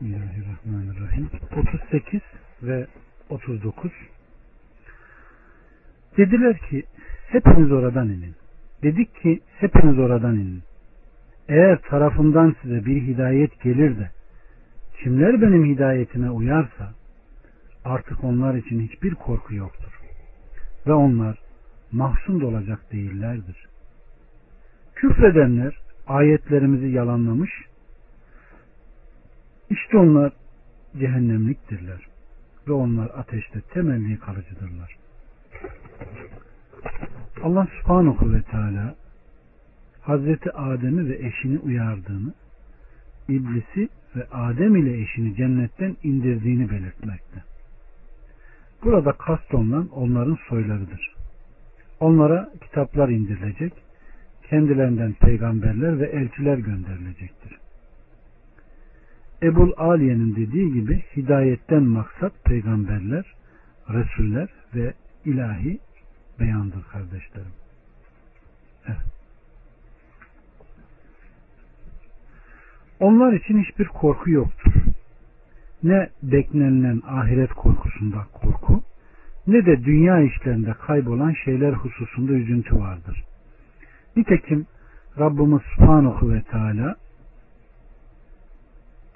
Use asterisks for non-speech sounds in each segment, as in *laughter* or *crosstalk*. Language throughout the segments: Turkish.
Bismillahirrahmanirrahim. 38 ve 39 Dediler ki hepiniz oradan inin. Dedik ki hepiniz oradan inin. Eğer tarafından size bir hidayet gelir de kimler benim hidayetime uyarsa artık onlar için hiçbir korku yoktur. Ve onlar mahzun olacak değillerdir. Küfredenler ayetlerimizi yalanlamış işte onlar cehennemliktirler ve onlar ateşte temelli kalıcıdırlar. Allah subhanahu ve teala Hazreti Adem'i ve eşini uyardığını, iblisi ve Adem ile eşini cennetten indirdiğini belirtmekte. Burada kast olunan onların soylarıdır. Onlara kitaplar indirilecek, kendilerinden peygamberler ve elçiler gönderilecektir. Ebul Aliye'nin dediği gibi hidayetten maksat peygamberler, resuller ve ilahi beyandır kardeşlerim. Evet. Onlar için hiçbir korku yoktur. Ne beklenilen ahiret korkusunda korku, ne de dünya işlerinde kaybolan şeyler hususunda üzüntü vardır. Nitekim Rabbimiz Subhanahu ve Teala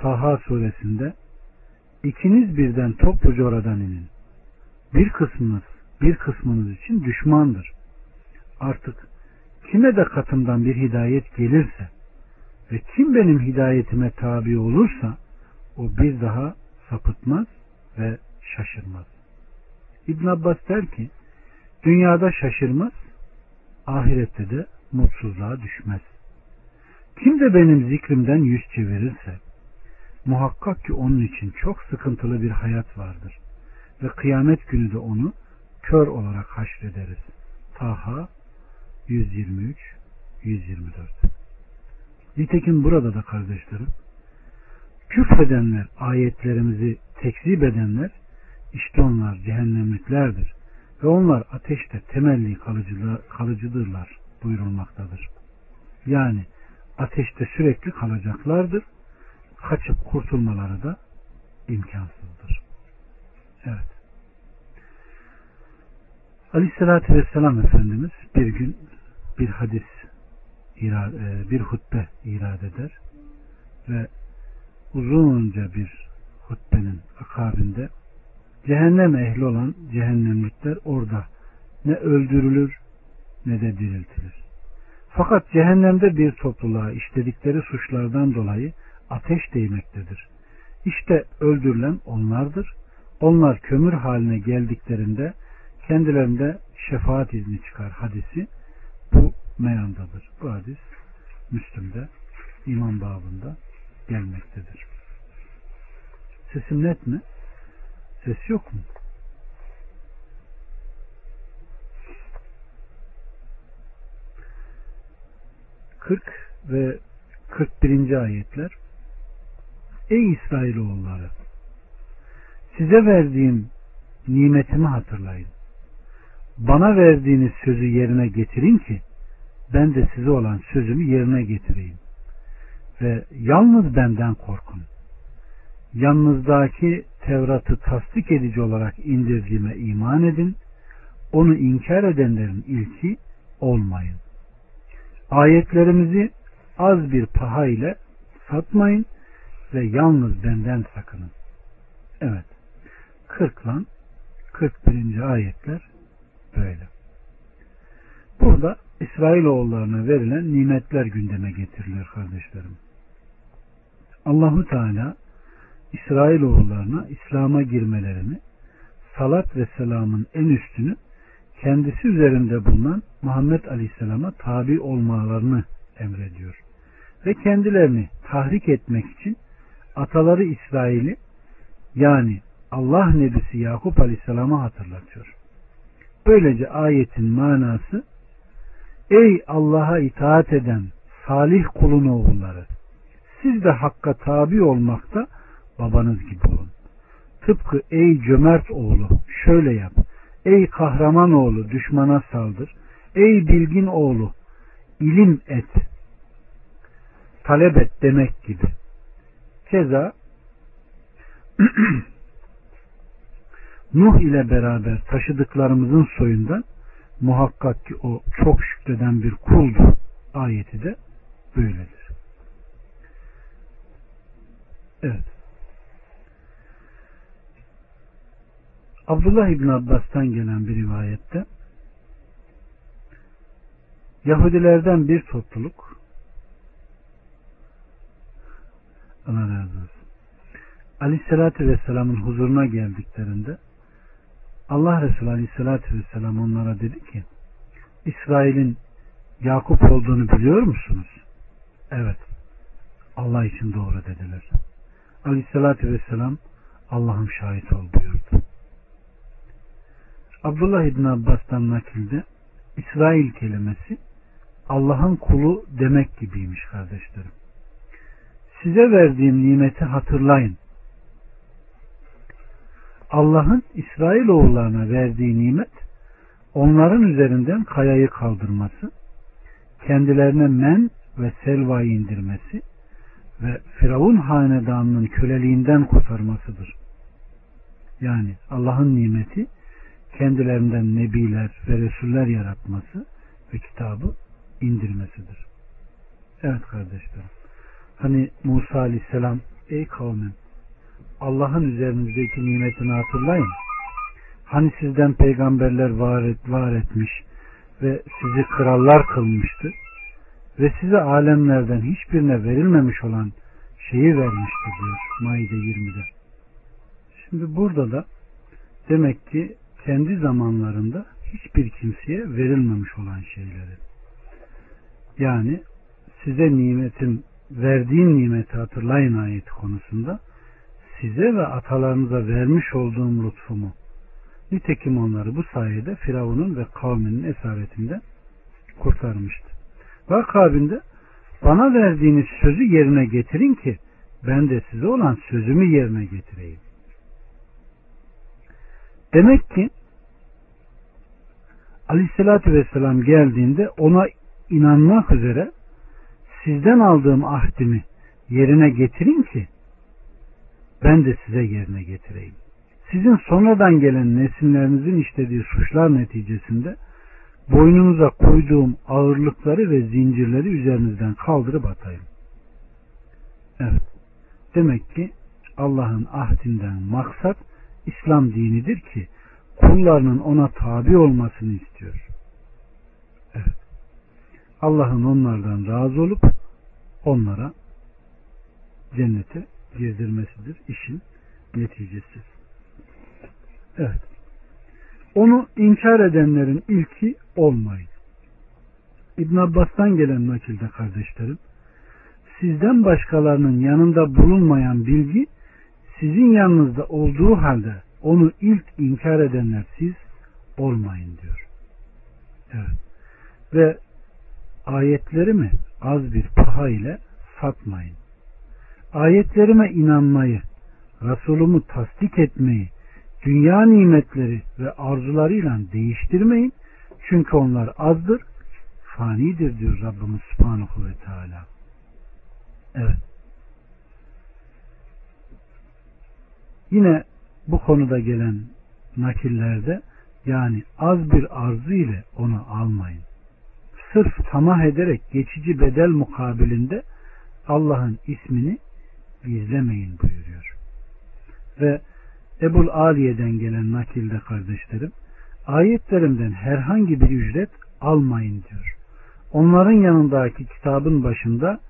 Taha suresinde ikiniz birden topluca oradan inin. Bir kısmınız bir kısmınız için düşmandır. Artık kime de katımdan bir hidayet gelirse ve kim benim hidayetime tabi olursa o bir daha sapıtmaz ve şaşırmaz. İbn Abbas der ki dünyada şaşırmaz ahirette de mutsuzluğa düşmez. Kim de benim zikrimden yüz çevirirse muhakkak ki onun için çok sıkıntılı bir hayat vardır. Ve kıyamet günü de onu kör olarak haşrederiz. Taha 123 124 Nitekim burada da kardeşlerim küfredenler, ayetlerimizi tekzip edenler işte onlar cehennemliklerdir ve onlar ateşte temelli kalıcıdırlar buyurulmaktadır. Yani ateşte sürekli kalacaklardır kaçıp kurtulmaları da imkansızdır. Evet. Aleyhissalatü Vesselam Efendimiz bir gün bir hadis e, bir hutbe irad eder ve uzunca bir hutbenin akabinde cehennem ehli olan cehennemlikler orada ne öldürülür ne de diriltilir. Fakat cehennemde bir topluluğa işledikleri suçlardan dolayı ateş değmektedir. İşte öldürülen onlardır. Onlar kömür haline geldiklerinde kendilerinde şefaat izni çıkar hadisi bu meyandadır. Bu hadis Müslüm'de iman babında gelmektedir. Sesim net mi? Ses yok mu? Kırk ve 41. ayetler Ey İsrailoğulları size verdiğim nimetimi hatırlayın. Bana verdiğiniz sözü yerine getirin ki ben de size olan sözümü yerine getireyim. Ve yalnız benden korkun. Yanınızdaki Tevrat'ı tasdik edici olarak indirdiğime iman edin. Onu inkar edenlerin ilki olmayın. Ayetlerimizi az bir paha ile satmayın ve yalnız benden sakının. Evet. 40 lan 41. ayetler böyle. Burada İsrailoğullarına verilen nimetler gündeme getiriliyor kardeşlerim. Allahu Teala İsrailoğullarına İslam'a girmelerini, salat ve selamın en üstünü kendisi üzerinde bulunan Muhammed Aleyhisselam'a tabi olmalarını emrediyor. Ve kendilerini tahrik etmek için ataları İsrail'i yani Allah Nebisi Yakup Aleyhisselam'a hatırlatıyor. Böylece ayetin manası Ey Allah'a itaat eden salih kulun oğulları siz de hakka tabi olmakta babanız gibi olun. Tıpkı ey cömert oğlu şöyle yap. Ey kahraman oğlu düşmana saldır. Ey bilgin oğlu ilim et. Talep et demek gibi. Keza *clears throat* Nuh ile beraber taşıdıklarımızın soyundan muhakkak ki o çok şükreden bir kuldu ayeti de böyledir. Evet. Abdullah İbn Abbas'tan gelen bir rivayette Yahudilerden bir topluluk Allah razı olsun. Aleyhissalatü Vesselam'ın huzuruna geldiklerinde Allah Resulü Aleyhisselatü Vesselam onlara dedi ki İsrail'in Yakup olduğunu biliyor musunuz? Evet. Allah için doğru dediler. Aleyhissalatü Vesselam Allah'ım şahit ol buyurdu. Abdullah İbn Abbas'tan nakilde İsrail kelimesi Allah'ın kulu demek gibiymiş kardeşlerim. Size verdiğim nimeti hatırlayın. Allah'ın İsrail oğullarına verdiği nimet onların üzerinden kayayı kaldırması, kendilerine men ve selvayı indirmesi ve Firavun hanedanının köleliğinden kurtarmasıdır. Yani Allah'ın nimeti kendilerinden nebiler ve resuller yaratması ve kitabı indirmesidir. Evet kardeşlerim. Hani Musa aleyhisselam ey kavmim Allah'ın üzerinizdeki nimetini hatırlayın. Hani sizden peygamberler var, et, var etmiş ve sizi krallar kılmıştı ve size alemlerden hiçbirine verilmemiş olan şeyi vermişti diyor Maide 20'de. Şimdi burada da demek ki kendi zamanlarında hiçbir kimseye verilmemiş olan şeyleri. Yani size nimetin verdiğin nimeti hatırlayın ayeti konusunda size ve atalarınıza vermiş olduğum lütfumu nitekim onları bu sayede Firavun'un ve kavminin esaretinden kurtarmıştı. Ve akabinde bana verdiğiniz sözü yerine getirin ki ben de size olan sözümü yerine getireyim. Demek ki Aleyhisselatü Vesselam geldiğinde ona inanmak üzere sizden aldığım ahdimi yerine getirin ki ben de size yerine getireyim. Sizin sonradan gelen nesillerinizin işlediği suçlar neticesinde boynunuza koyduğum ağırlıkları ve zincirleri üzerinizden kaldırıp atayım. Evet. Demek ki Allah'ın ahdinden maksat İslam dinidir ki kullarının ona tabi olmasını istiyor. Allah'ın onlardan razı olup onlara cennete girdirmesidir işin neticesi. Evet. Onu inkar edenlerin ilki olmayın. İbn Abbas'tan gelen nakilde kardeşlerim, sizden başkalarının yanında bulunmayan bilgi sizin yanınızda olduğu halde onu ilk inkar edenler siz olmayın diyor. Evet. Ve ayetlerimi az bir paha ile satmayın. Ayetlerime inanmayı, Resulümü tasdik etmeyi, dünya nimetleri ve arzularıyla değiştirmeyin. Çünkü onlar azdır, fanidir diyor Rabbimiz Subhanahu ve Teala. Evet. Yine bu konuda gelen nakillerde yani az bir arzu ile onu almayın. Sırf tamah ederek geçici bedel mukabilinde Allah'ın ismini gizlemeyin buyuruyor. Ve Ebul Aliye'den gelen nakilde kardeşlerim ayetlerimden herhangi bir ücret almayın diyor. Onların yanındaki kitabın başında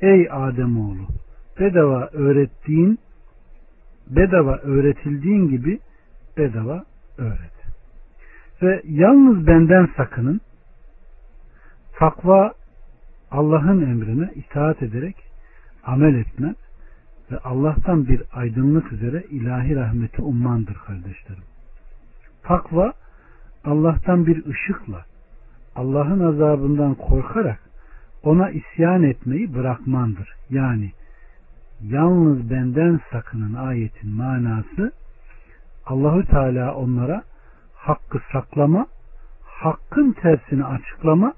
ey Ademoğlu bedava öğrettiğin bedava öğretildiğin gibi bedava öğret. Ve yalnız benden sakının takva Allah'ın emrine itaat ederek amel etme ve Allah'tan bir aydınlık üzere ilahi rahmeti ummandır kardeşlerim. Takva Allah'tan bir ışıkla Allah'ın azabından korkarak ona isyan etmeyi bırakmandır. Yani yalnız benden sakının ayetin manası Allahü Teala onlara hakkı saklama, hakkın tersini açıklama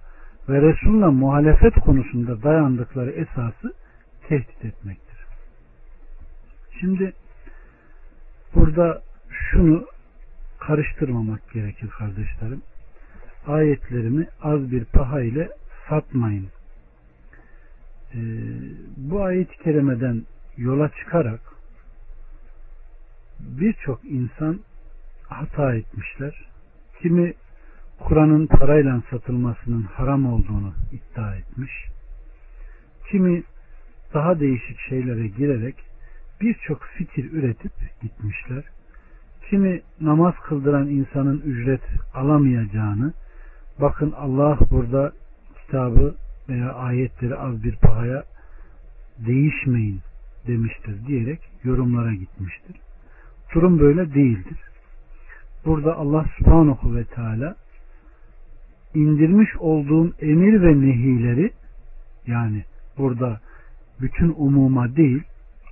ve Resul'la muhalefet konusunda dayandıkları esası tehdit etmektir. Şimdi burada şunu karıştırmamak gerekir kardeşlerim. Ayetlerimi az bir paha ile satmayın. Ee, bu ayet-i kerimeden yola çıkarak birçok insan hata etmişler. Kimi Kur'an'ın parayla satılmasının haram olduğunu iddia etmiş. Kimi daha değişik şeylere girerek birçok fikir üretip gitmişler. Kimi namaz kıldıran insanın ücret alamayacağını, bakın Allah burada kitabı veya ayetleri az bir pahaya değişmeyin demiştir diyerek yorumlara gitmiştir. Durum böyle değildir. Burada Allah subhanahu ve teala indirmiş olduğum emir ve nehileri yani burada bütün umuma değil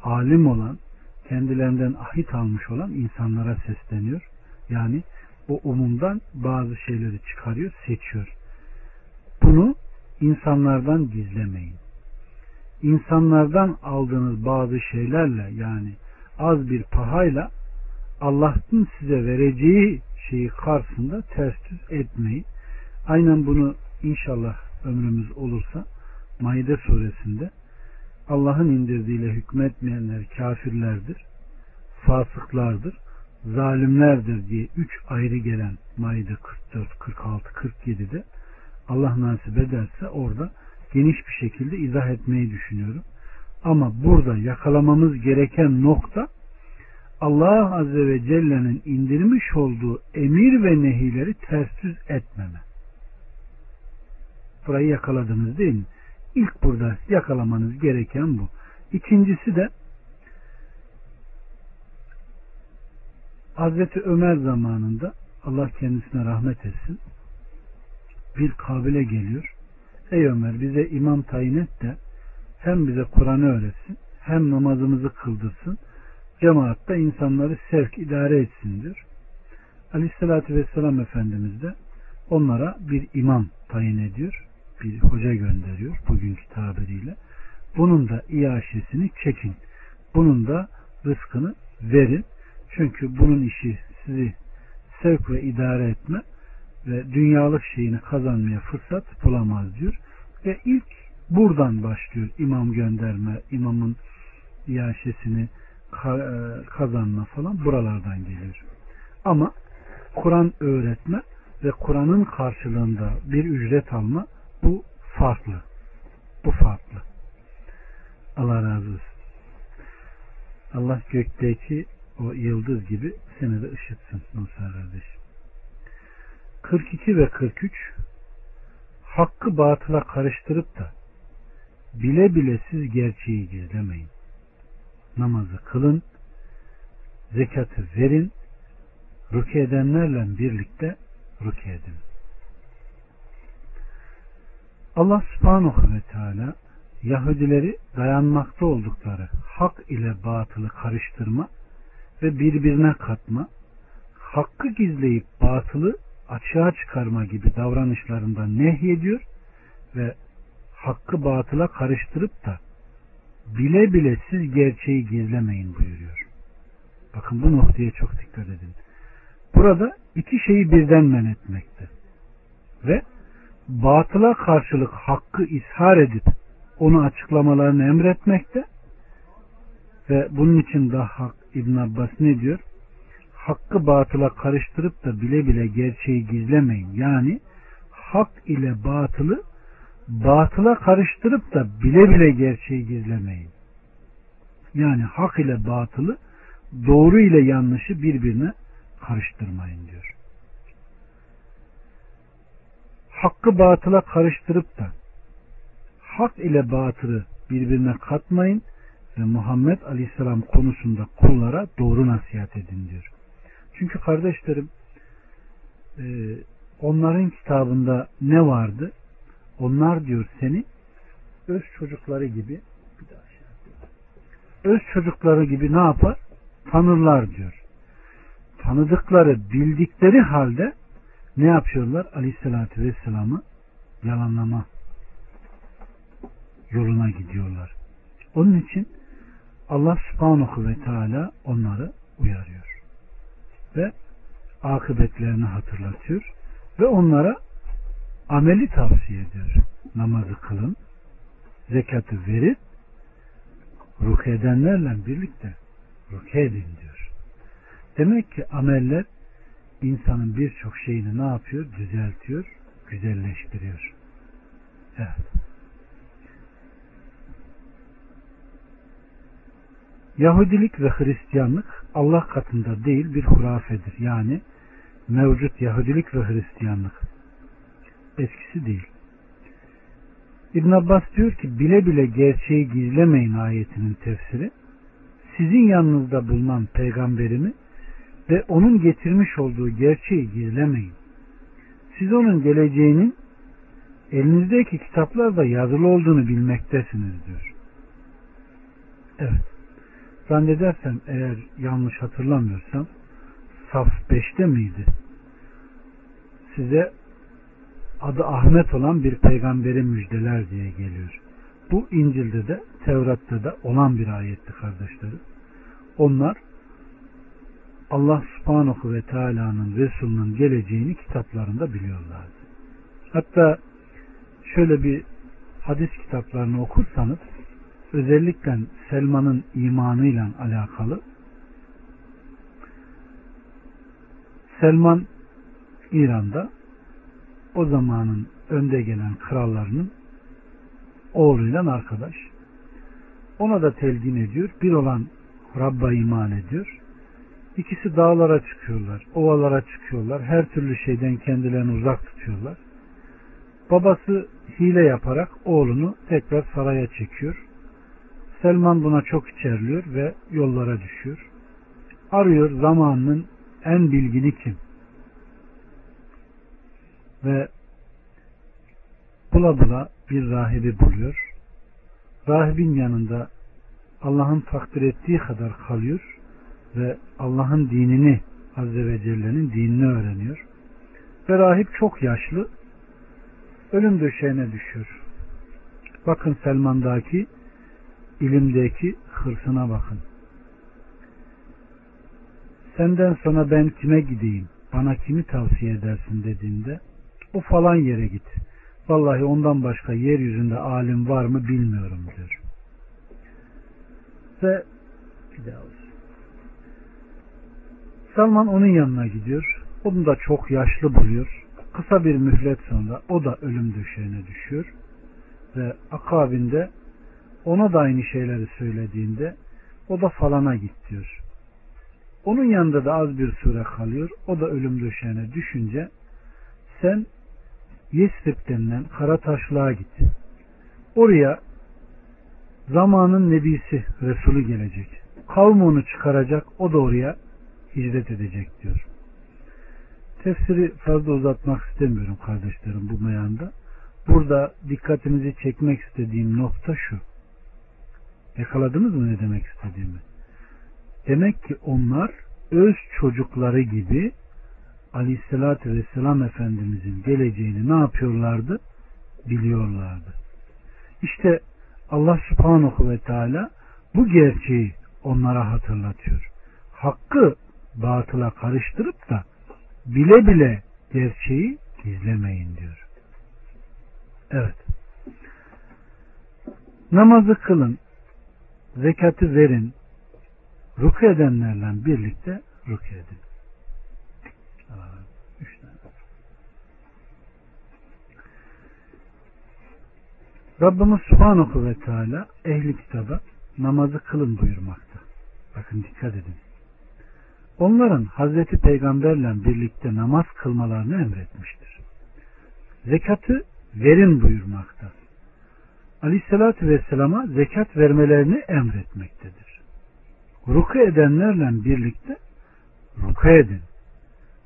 alim olan kendilerinden ahit almış olan insanlara sesleniyor. Yani o umumdan bazı şeyleri çıkarıyor, seçiyor. Bunu insanlardan gizlemeyin. İnsanlardan aldığınız bazı şeylerle yani az bir pahayla Allah'ın size vereceği şeyi karşısında ters düz etmeyin. Aynen bunu inşallah ömrümüz olursa Maide suresinde Allah'ın indirdiğiyle hükmetmeyenler kafirlerdir, fasıklardır, zalimlerdir diye üç ayrı gelen Maide 44, 46, 47'de Allah nasip ederse orada geniş bir şekilde izah etmeyi düşünüyorum. Ama burada yakalamamız gereken nokta Allah Azze ve Celle'nin indirmiş olduğu emir ve nehileri ters düz etmeme. Burayı yakaladınız değil mi? İlk burada yakalamanız gereken bu. İkincisi de Hazreti Ömer zamanında Allah kendisine rahmet etsin bir kabile geliyor. Ey Ömer bize imam tayin et de hem bize Kur'an'ı öğretsin hem namazımızı kıldırsın cemaatta insanları sevk idare etsin diyor. Aleyhissalatü Vesselam Efendimiz de onlara bir imam tayin ediyor. Bir hoca gönderiyor bugünkü tabiriyle. Bunun da iaşesini çekin. Bunun da rızkını verin. Çünkü bunun işi sizi sevk ve idare etme ve dünyalık şeyini kazanmaya fırsat bulamaz diyor. Ve ilk buradan başlıyor imam gönderme, imamın iaşesini e, kazanma falan buralardan geliyor. Ama Kur'an öğretme ve Kur'an'ın karşılığında bir ücret alma bu farklı. Bu farklı. Allah razı olsun. Allah gökteki o yıldız gibi seni de ışıtsın Musa kardeşim. 42 ve 43 hakkı batıla karıştırıp da bile bile siz gerçeği gizlemeyin namazı kılın, zekatı verin, rukiye edenlerle birlikte rukiye edin. Allah subhanahu ve teala Yahudileri dayanmakta oldukları hak ile batılı karıştırma ve birbirine katma, hakkı gizleyip batılı açığa çıkarma gibi davranışlarından nehyediyor ve hakkı batıla karıştırıp da bile bile siz gerçeği gizlemeyin buyuruyor. Bakın bu noktaya çok dikkat edin. Burada iki şeyi birden men etmekte. Ve batıla karşılık hakkı ishar edip onu açıklamalarını emretmekte ve bunun için daha Hak İbn Abbas ne diyor? Hakkı batıla karıştırıp da bile bile gerçeği gizlemeyin. Yani hak ile batılı batıla karıştırıp da bile bile gerçeği gizlemeyin. Yani hak ile batılı, doğru ile yanlışı birbirine karıştırmayın diyor. Hakkı batıla karıştırıp da hak ile batılı birbirine katmayın ve Muhammed Aleyhisselam konusunda kullara doğru nasihat edin diyor. Çünkü kardeşlerim onların kitabında ne vardı? Onlar diyor seni öz çocukları gibi şey öz çocukları gibi ne yapar? Tanırlar diyor. Tanıdıkları, bildikleri halde ne yapıyorlar? Aleyhissalatü Vesselam'ı yalanlama yoluna gidiyorlar. Onun için Allah subhanahu ve teala onları uyarıyor. ve akıbetlerini hatırlatıyor ve onlara ameli tavsiye ediyor. Namazı kılın, zekatı verin, ruh edenlerle birlikte ruh edin diyor. Demek ki ameller insanın birçok şeyini ne yapıyor? Düzeltiyor, güzelleştiriyor. Evet. Yahudilik ve Hristiyanlık Allah katında değil bir hurafedir. Yani mevcut Yahudilik ve Hristiyanlık eskisi değil. İbn Abbas diyor ki bile bile gerçeği gizlemeyin ayetinin tefsiri sizin yanınızda bulunan peygamberimi ve onun getirmiş olduğu gerçeği gizlemeyin. Siz onun geleceğinin elinizdeki kitaplarda yazılı olduğunu bilmektesiniz diyor. Evet. Zannedersem eğer yanlış hatırlamıyorsam saf 5'te miydi? Size adı Ahmet olan bir peygamberi müjdeler diye geliyor. Bu İncil'de de Tevrat'ta da olan bir ayetti kardeşlerim. Onlar Allah subhanahu ve teala'nın Resulünün geleceğini kitaplarında biliyorlardı. Hatta şöyle bir hadis kitaplarını okursanız özellikle Selman'ın imanıyla alakalı Selman İran'da o zamanın önde gelen krallarının oğluyla arkadaş. Ona da telgin ediyor. Bir olan Rabb'a iman ediyor. İkisi dağlara çıkıyorlar, ovalara çıkıyorlar. Her türlü şeyden kendilerini uzak tutuyorlar. Babası hile yaparak oğlunu tekrar saraya çekiyor. Selman buna çok içerliyor ve yollara düşüyor. Arıyor zamanının en bilgini kim? Ve bula bula bir rahibi buluyor. Rahibin yanında Allah'ın takdir ettiği kadar kalıyor ve Allah'ın dinini Azze ve Celle'nin dinini öğreniyor. Ve rahip çok yaşlı ölüm döşeğine düşüyor. Bakın Selman'daki ilimdeki hırsına bakın. Senden sonra ben kime gideyim, bana kimi tavsiye edersin dediğinde o falan yere git. Vallahi ondan başka yeryüzünde alim var mı bilmiyorum diyor. Ve bir daha. Salman onun yanına gidiyor. Onu da çok yaşlı buluyor. Kısa bir mühlet sonra o da ölüm döşeğine düşüyor. Ve akabinde ona da aynı şeyleri söylediğinde o da falana git diyor. Onun yanında da az bir süre kalıyor. O da ölüm döşeğine düşünce sen Yesrib denilen kara git. Oraya zamanın nebisi Resulü gelecek. Kavmi onu çıkaracak. O da oraya hicret edecek diyor. Tefsiri fazla uzatmak istemiyorum kardeşlerim bu meyanda. Burada dikkatinizi çekmek istediğim nokta şu. Yakaladınız mı ne demek istediğimi? Demek ki onlar öz çocukları gibi Aleyhisselatü Vesselam Efendimizin geleceğini ne yapıyorlardı? Biliyorlardı. İşte Allah Subhanahu ve Teala bu gerçeği onlara hatırlatıyor. Hakkı batıla karıştırıp da bile bile gerçeği gizlemeyin diyor. Evet. Namazı kılın, zekatı verin, ruku edenlerle birlikte ruku edin. Rabbimiz Subhanahu ve Teala ehli kitaba namazı kılın buyurmakta. Bakın dikkat edin. Onların Hazreti Peygamberle birlikte namaz kılmalarını emretmiştir. Zekatı verin buyurmakta. Aleyhissalatü Vesselam'a zekat vermelerini emretmektedir. Ruku edenlerle birlikte ruku edin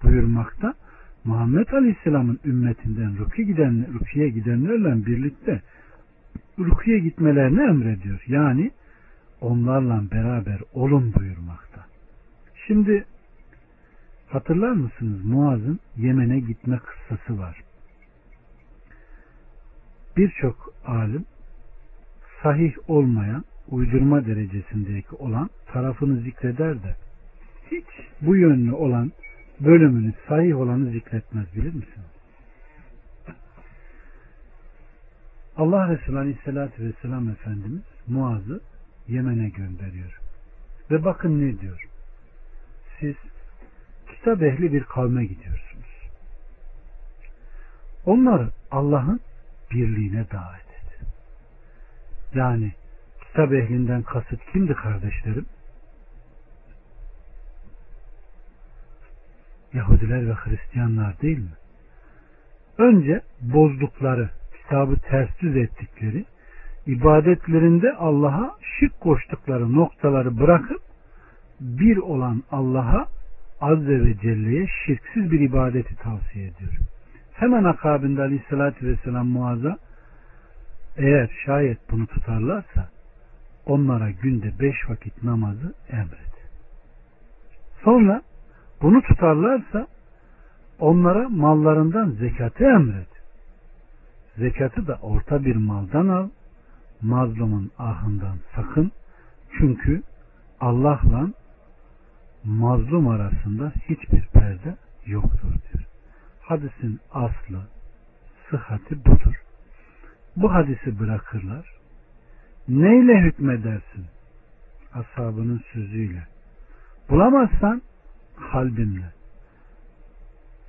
buyurmakta. Muhammed Aleyhisselam'ın ümmetinden rukiye, giden, rukiye gidenlerle birlikte rukiye gitmelerini emrediyor. Yani onlarla beraber olun buyurmakta. Şimdi hatırlar mısınız Muaz'ın Yemen'e gitme kıssası var. Birçok alim sahih olmayan uydurma derecesindeki olan tarafını zikreder de hiç bu yönlü olan bölümünü sahih olanı zikretmez bilir misin? Allah Resulü Aleyhisselatü Vesselam Efendimiz Muaz'ı Yemen'e gönderiyor. Ve bakın ne diyor. Siz kitap ehli bir kavme gidiyorsunuz. Onları Allah'ın birliğine davet et. Yani kitap ehlinden kasıt kimdi kardeşlerim? Yahudiler ve Hristiyanlar değil mi? Önce bozdukları, kitabı ters düz ettikleri, ibadetlerinde Allah'a şirk koştukları noktaları bırakıp bir olan Allah'a Azze ve Celle'ye şirksiz bir ibadeti tavsiye ediyor. Hemen akabinde Aleyhisselatü Vesselam Muaz'a eğer şayet bunu tutarlarsa onlara günde beş vakit namazı emret. Sonra bunu tutarlarsa onlara mallarından zekatı emret. Zekatı da orta bir maldan al, mazlumun ahından sakın. Çünkü Allah'la mazlum arasında hiçbir perde yoktur diyor. Hadisin aslı, sıhhati budur. Bu hadisi bırakırlar. Neyle hükmedersin? Ashabının sözüyle. Bulamazsan kalbimle.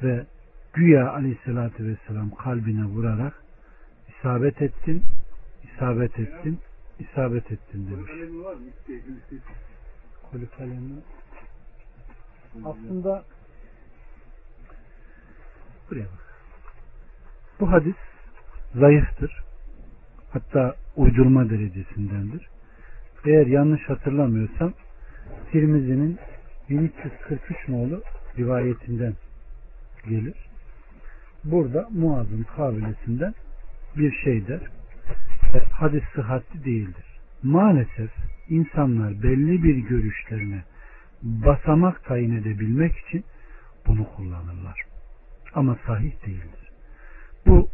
Ve güya aleyhissalatü vesselam kalbine vurarak isabet ettin, isabet ettin, isabet ettin demiş. Kolu kalemi aslında buraya bak. Bu hadis zayıftır. Hatta uydurma derecesindendir. Eğer yanlış hatırlamıyorsam Tirmizi'nin 1343 nolu rivayetinden gelir. Burada Muaz'ın kabilesinden bir şey der. E, hadis sıhhatli değildir. Maalesef insanlar belli bir görüşlerine basamak tayin edebilmek için bunu kullanırlar. Ama sahih değildir. Bu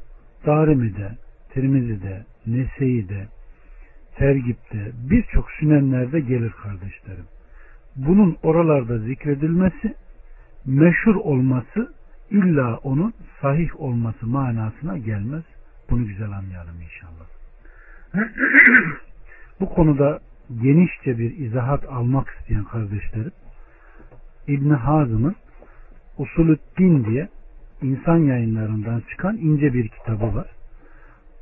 Darimi'de, Tirmizi'de, Nese'yi'de, Tergip'te, birçok sünenlerde gelir kardeşlerim. Bunun oralarda zikredilmesi, meşhur olması, illa onun sahih olması manasına gelmez. Bunu güzel anlayalım inşallah. *clears throat* Bu konuda genişçe bir izahat almak isteyen kardeşlerim İbn Hazım'ın Usulüddin diye insan yayınlarından çıkan ince bir kitabı var.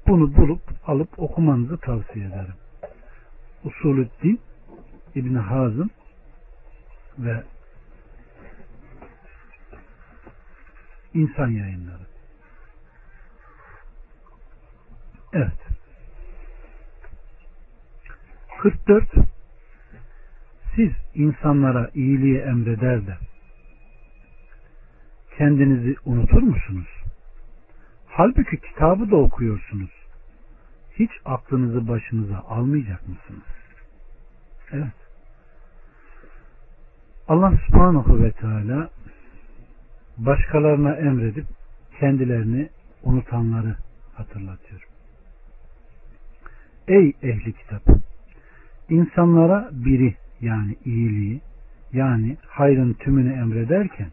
Bunu bulup alıp okumanızı tavsiye ederim. Usulüddin İbn Hazım ve insan yayınları. Evet. 44 Siz insanlara iyiliği emreder de kendinizi unutur musunuz? Halbuki kitabı da okuyorsunuz. Hiç aklınızı başınıza almayacak mısınız? Evet. Allah subhanahu ve teala başkalarına emredip kendilerini unutanları hatırlatıyor. Ey ehli kitap! İnsanlara biri yani iyiliği yani hayrın tümünü emrederken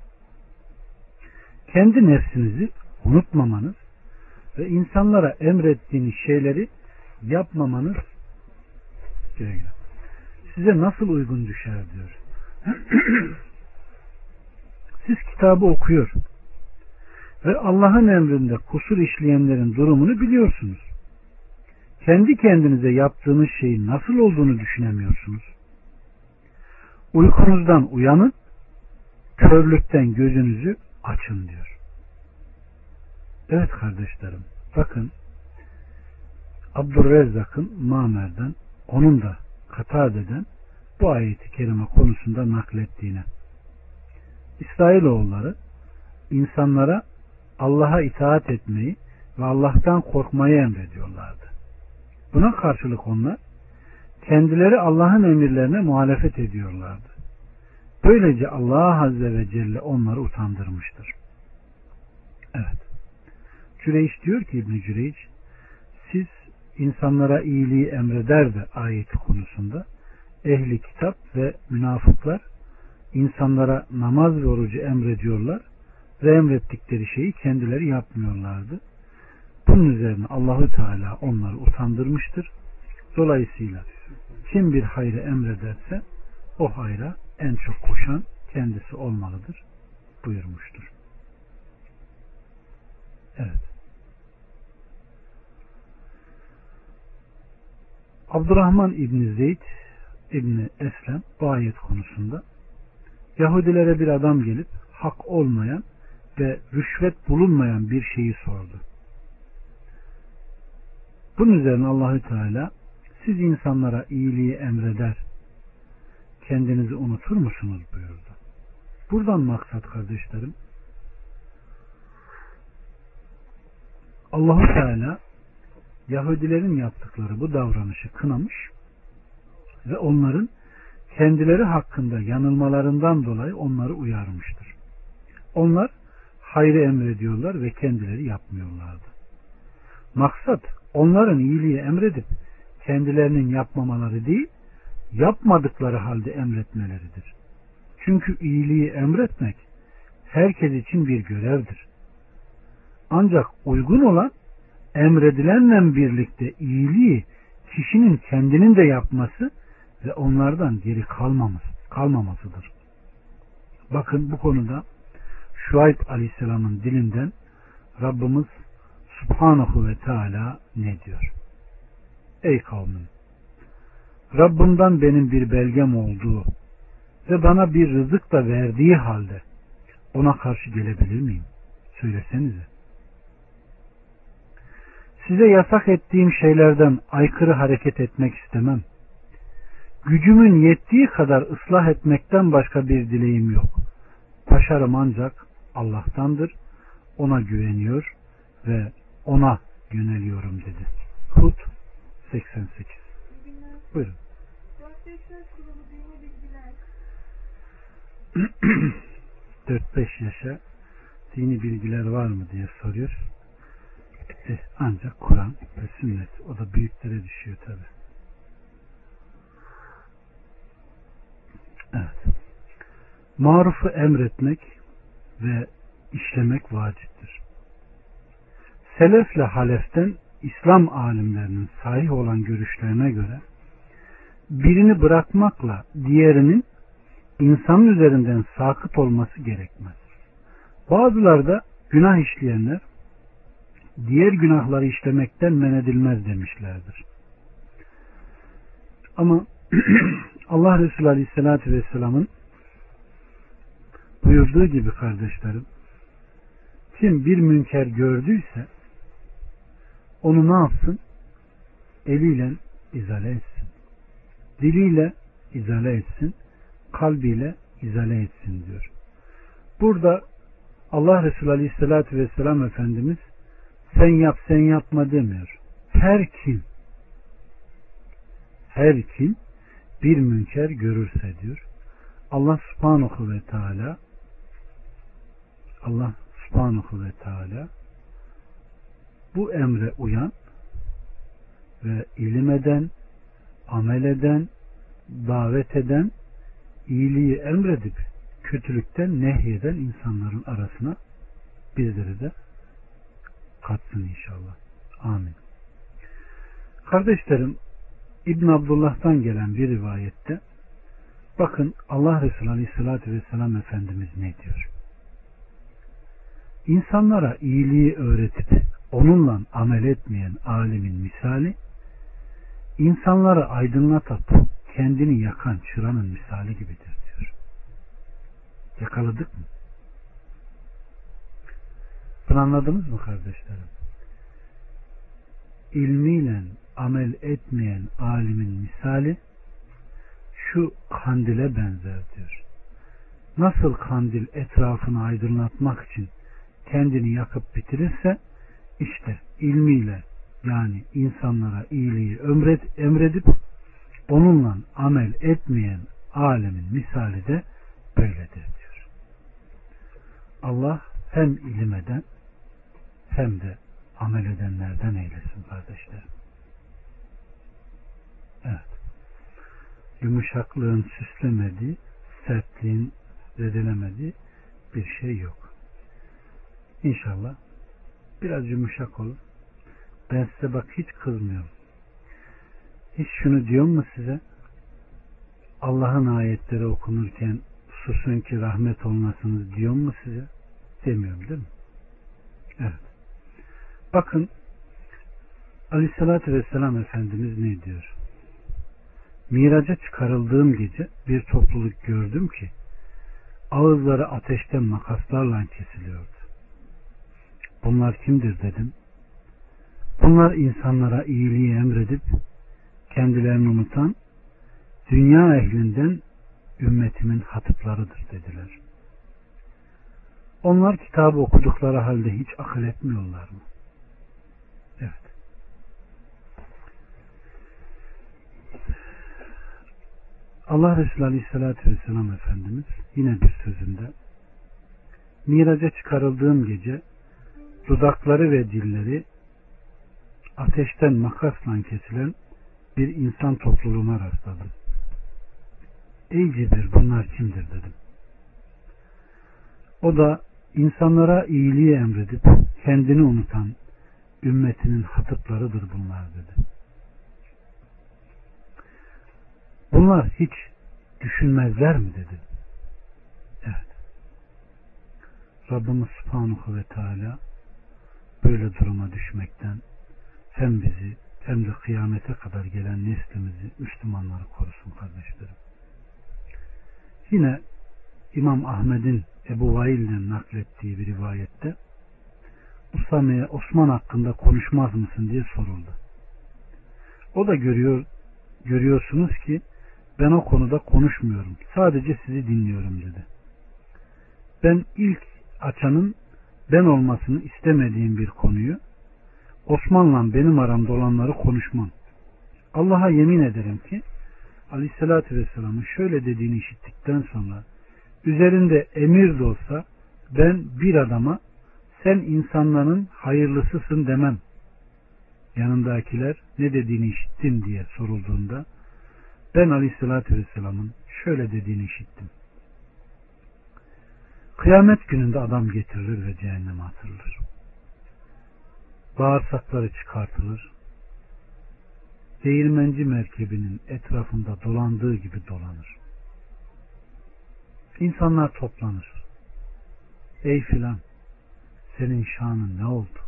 kendi nefsinizi unutmamanız ve insanlara emrettiğiniz şeyleri yapmamanız size nasıl uygun düşer diyor. *clears throat* Siz kitabı okuyor ve Allah'ın emrinde kusur işleyenlerin durumunu biliyorsunuz kendi kendinize yaptığınız şeyin nasıl olduğunu düşünemiyorsunuz. Uykunuzdan uyanın, körlükten gözünüzü açın diyor. Evet kardeşlerim, bakın Abdurrezzak'ın Mamer'den, onun da Katade'den bu ayeti kerime konusunda naklettiğine. İsrailoğulları insanlara Allah'a itaat etmeyi ve Allah'tan korkmayı emrediyorlardı. Buna karşılık onlar kendileri Allah'ın emirlerine muhalefet ediyorlardı. Böylece Allah Azze ve Celle onları utandırmıştır. Evet. Cüreyş diyor ki İbn Cüreyş siz insanlara iyiliği emreder de ayeti konusunda ehli kitap ve münafıklar insanlara namaz ve orucu emrediyorlar ve emrettikleri şeyi kendileri yapmıyorlardı. Bunun üzerine Allahü Teala onları utandırmıştır. Dolayısıyla kim bir hayrı emrederse o hayra en çok koşan kendisi olmalıdır buyurmuştur. Evet. Abdurrahman İbni Zeyd İbni Eslem bu ayet konusunda Yahudilere bir adam gelip hak olmayan ve rüşvet bulunmayan bir şeyi sordu. Bunun üzerine Allahü Teala siz insanlara iyiliği emreder kendinizi unutur musunuz buyurdu. Buradan maksat kardeşlerim Allahu Teala Yahudilerin yaptıkları bu davranışı kınamış ve onların kendileri hakkında yanılmalarından dolayı onları uyarmıştır. Onlar hayrı emrediyorlar ve kendileri yapmıyorlardı. Maksat onların iyiliği emredip kendilerinin yapmamaları değil, yapmadıkları halde emretmeleridir. Çünkü iyiliği emretmek herkes için bir görevdir. Ancak uygun olan emredilenle birlikte iyiliği kişinin kendinin de yapması ve onlardan geri kalmaması, kalmamasıdır. Bakın bu konuda Şuayb Aleyhisselam'ın dilinden Rabbimiz Subhanahu ve Teala ne diyor? Ey kavmim! Rabbimden benim bir belgem olduğu ve bana bir rızık da verdiği halde ona karşı gelebilir miyim? Söylesenize. Size yasak ettiğim şeylerden aykırı hareket etmek istemem. Gücümün yettiği kadar ıslah etmekten başka bir dileğim yok. Başarım ancak Allah'tandır. Ona güveniyor ve ona yöneliyorum dedi. Hud 88 Buyurun. *clears throat* 4-5 yaşa dini bilgiler var mı diye soruyor. Eh, ancak Kur'an ve sünnet. O da büyüklere düşüyor tabi. Evet. Marufu emretmek ve işlemek vaciptir. Selefle haleften İslam alimlerinin sahih olan görüşlerine göre birini bırakmakla diğerinin insanın üzerinden sakıt olması gerekmez. Bazıları da günah işleyenler diğer günahları işlemekten men edilmez demişlerdir. Ama *clears throat* Allah Resulü Aleyhisselatü Vesselam'ın buyurduğu gibi kardeşlerim kim bir münker gördüyse onu ne yapsın? Eliyle izale etsin. Diliyle izale etsin. Kalbiyle izale etsin diyor. Burada Allah Resulü Aleyhisselatü Vesselam Efendimiz sen yap sen yapma demiyor. Her kim her kim bir münker görürse diyor. Allah subhanahu ve teala Allah subhanahu ve teala bu emre uyan ve ilim eden, amel eden, davet eden, iyiliği emredip kötülükten nehyeden insanların arasına bizleri de katsın inşallah. Amin. Kardeşlerim İbn Abdullah'tan gelen bir rivayette bakın Allah Resulü Aleyhisselatü Vesselam Efendimiz ne diyor? İnsanlara iyiliği öğretip onunla amel etmeyen alimin misali insanları aydınlatıp kendini yakan çıranın misali gibidir diyor. Yakaladık mı? Bunu anladınız mı kardeşlerim? İlmiyle amel etmeyen alimin misali şu kandile benzer diyor. Nasıl kandil etrafını aydınlatmak için kendini yakıp bitirirse işte ilmiyle yani insanlara iyiliği emret, emredip onunla amel etmeyen alemin misali de böyledir diyor. Allah hem ilim eden hem de amel edenlerden eylesin kardeşlerim. Evet. Yumuşaklığın süslemediği, sertliğin zedelemediği bir şey yok. İnşallah biraz yumuşak olun. Ben size bak hiç kızmıyorum. Hiç şunu diyor mu size? Allah'ın ayetleri okunurken susun ki rahmet olmasınız diyor mu size? Demiyorum değil mi? Evet. Bakın Aleyhissalatü Vesselam Efendimiz ne diyor? Miraca çıkarıldığım gece bir topluluk gördüm ki ağızları ateşten makaslarla kesiliyordu. Bunlar kimdir dedim. Bunlar insanlara iyiliği emredip kendilerini unutan dünya ehlinden ümmetimin hatıplarıdır dediler. Onlar kitabı okudukları halde hiç akıl etmiyorlar mı? Evet. Allah Resulü Aleyhisselatü Vesselam Efendimiz yine bir sözünde Miraca çıkarıldığım gece dudakları ve dilleri ateşten makasla kesilen bir insan topluluğuna rastladım. Ey Cibir bunlar kimdir dedim. O da insanlara iyiliği emredip kendini unutan ümmetinin hatıplarıdır bunlar dedi. Bunlar hiç düşünmezler mi dedi. Evet. Rabbimiz Subhanahu ve Teala böyle duruma düşmekten hem bizi hem de kıyamete kadar gelen neslimizi, Müslümanları korusun kardeşlerim. Yine İmam Ahmet'in Ebu Vail'den naklettiği bir rivayette Usame'ye Osman hakkında konuşmaz mısın diye soruldu. O da görüyor, görüyorsunuz ki ben o konuda konuşmuyorum. Sadece sizi dinliyorum dedi. Ben ilk açanın ben olmasını istemediğim bir konuyu Osman'la benim aramda olanları konuşmam. Allah'a yemin ederim ki Aleyhisselatü Vesselam'ın şöyle dediğini işittikten sonra üzerinde emir de olsa ben bir adama sen insanların hayırlısısın demem. Yanındakiler ne dediğini işittin diye sorulduğunda ben Aleyhisselatü Vesselam'ın şöyle dediğini işittim. Kıyamet gününde adam getirilir ve cehenneme atılır. Bağırsakları çıkartılır. Değirmenci merkebinin etrafında dolandığı gibi dolanır. İnsanlar toplanır. Ey filan senin şanın ne oldu?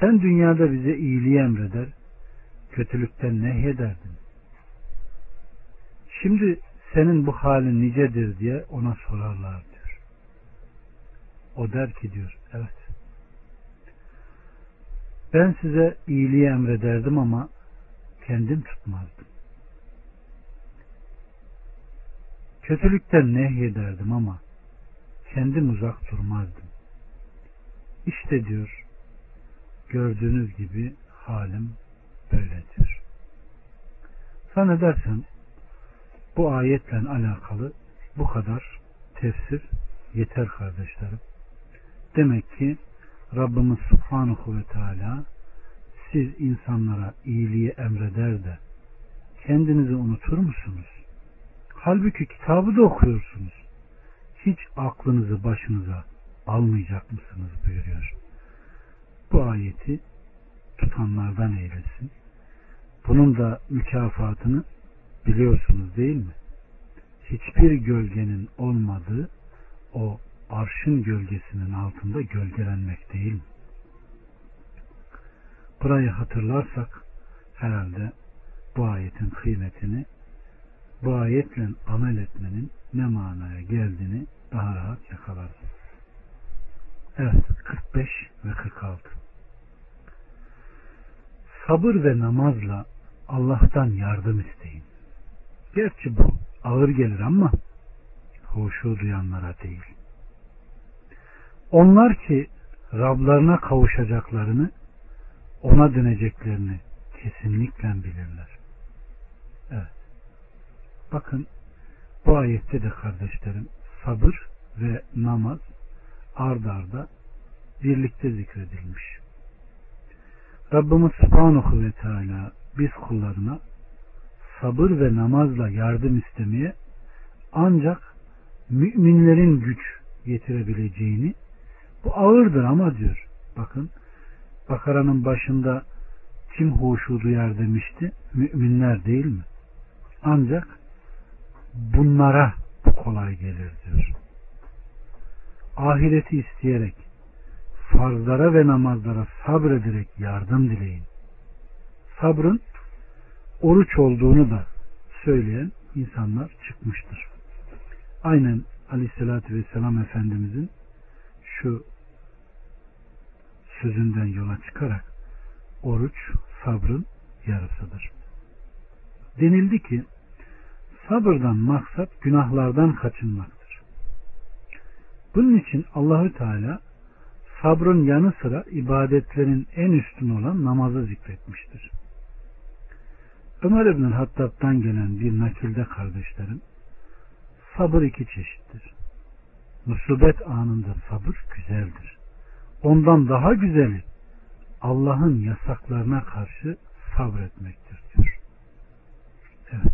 Sen dünyada bize iyiliği emreder, kötülükten nehyederdin. Şimdi senin bu halin nicedir diye ona sorarlar diyor. O der ki diyor, evet. Ben size iyiliği emrederdim ama kendim tutmazdım. Kötülükten nehyederdim ama kendim uzak durmazdım. İşte diyor, gördüğünüz gibi halim böyle diyor. Zannedersem bu ayetle alakalı bu kadar tefsir yeter kardeşlerim. Demek ki Rabbimiz Subhanahu ve Teala siz insanlara iyiliği emreder de kendinizi unutur musunuz? Halbuki kitabı da okuyorsunuz. Hiç aklınızı başınıza almayacak mısınız buyuruyor. Bu ayeti tutanlardan eylesin. Bunun da mükafatını biliyorsunuz değil mi? Hiçbir gölgenin olmadığı o arşın gölgesinin altında gölgelenmek değil mi? Burayı hatırlarsak herhalde bu ayetin kıymetini bu ayetle amel etmenin ne manaya geldiğini daha rahat yakalarız. Evet 45 ve 46 Sabır ve namazla Allah'tan yardım isteyin. Gerçi bu ağır gelir ama hoşu duyanlara değil. Onlar ki Rablarına kavuşacaklarını, ona döneceklerini kesinlikle bilirler. Evet. Bakın bu ayette de kardeşlerim sabır ve namaz ard arda birlikte zikredilmiş. Rabbimiz Subhanahu ve Teala biz kullarına sabır ve namazla yardım istemeye ancak müminlerin güç getirebileceğini bu ağırdır ama diyor. Bakın Bakara'nın başında kim huşu duyar demişti? Müminler değil mi? Ancak bunlara bu kolay gelir diyor. Ahireti isteyerek farzlara ve namazlara sabrederek yardım dileyin. Sabrın oruç olduğunu da söyleyen insanlar çıkmıştır. Aynen Aleyhisselatü Vesselam Efendimizin şu sözünden yola çıkarak oruç sabrın yarısıdır. Denildi ki sabırdan maksat günahlardan kaçınmaktır. Bunun için Allahü Teala sabrın yanı sıra ibadetlerin en üstün olan namazı zikretmiştir. Ömer İbn Hattab'dan gelen bir nakilde kardeşlerim sabır iki çeşittir. Musibet anında sabır güzeldir. Ondan daha güzeli Allah'ın yasaklarına karşı sabretmektir diyor. Evet.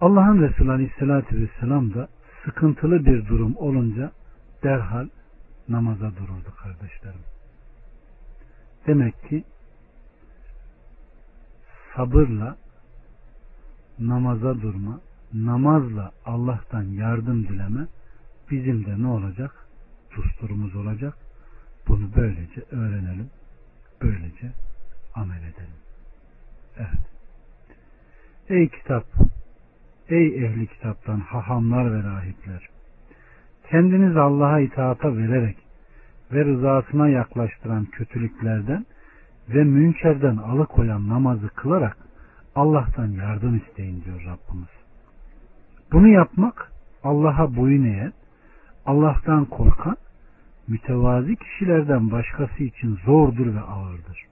Allah'ın Resulü Aleyhisselatü Vesselam da sıkıntılı bir durum olunca derhal namaza dururdu kardeşlerim. Demek ki sabırla namaza durma, namazla Allah'tan yardım dileme bizim de ne olacak? Dusturumuz olacak. Bunu böylece öğrenelim. Böylece amel edelim. Evet. Ey kitap, ey ehli kitaptan hahamlar ve rahipler, kendiniz Allah'a itaata vererek ve rızasına yaklaştıran kötülüklerden ve münkerden alıkoyan namazı kılarak Allah'tan yardım isteyin diyor Rabbimiz. Bunu yapmak Allah'a boyun eğen, Allah'tan korkan, mütevazi kişilerden başkası için zordur ve ağırdır.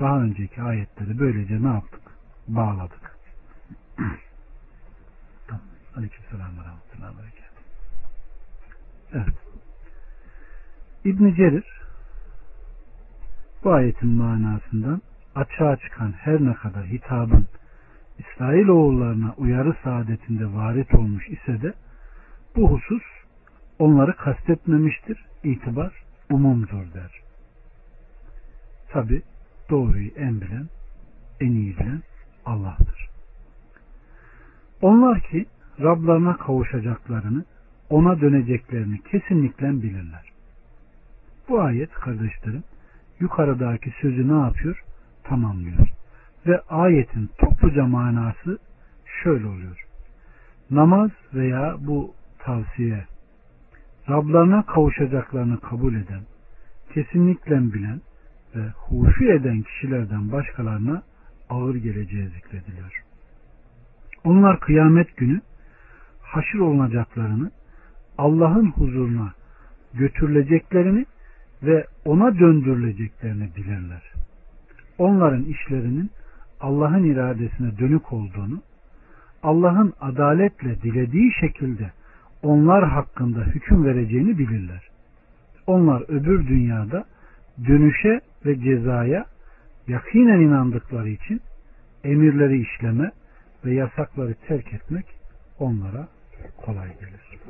Daha önceki ayetleri böylece ne yaptık? Bağladık. *clears throat* Aleykümselam ve rahmetullahi ve Evet. İbn Cerir bu ayetin manasından açığa çıkan her ne kadar hitabın İsrail oğullarına uyarı saadetinde varit olmuş ise de bu husus onları kastetmemiştir. İtibar umumdur der. Tabi doğruyu en bilen, en iyi bilen Allah'tır. Onlar ki Rablarına kavuşacaklarını, ona döneceklerini kesinlikle bilirler. Bu ayet kardeşlerim yukarıdaki sözü ne yapıyor? Tamamlıyor. Ve ayetin topluca manası şöyle oluyor. Namaz veya bu tavsiye Rablarına kavuşacaklarını kabul eden, kesinlikle bilen ve huşu eden kişilerden başkalarına ağır geleceği zikrediliyor. Onlar kıyamet günü haşır olunacaklarını, Allah'ın huzuruna götürüleceklerini ve ona döndürüleceklerini bilirler. Onların işlerinin Allah'ın iradesine dönük olduğunu, Allah'ın adaletle dilediği şekilde onlar hakkında hüküm vereceğini bilirler. Onlar öbür dünyada dönüşe ve cezaya yakinen inandıkları için emirleri işleme ve yasakları terk etmek onlara kolay gelir.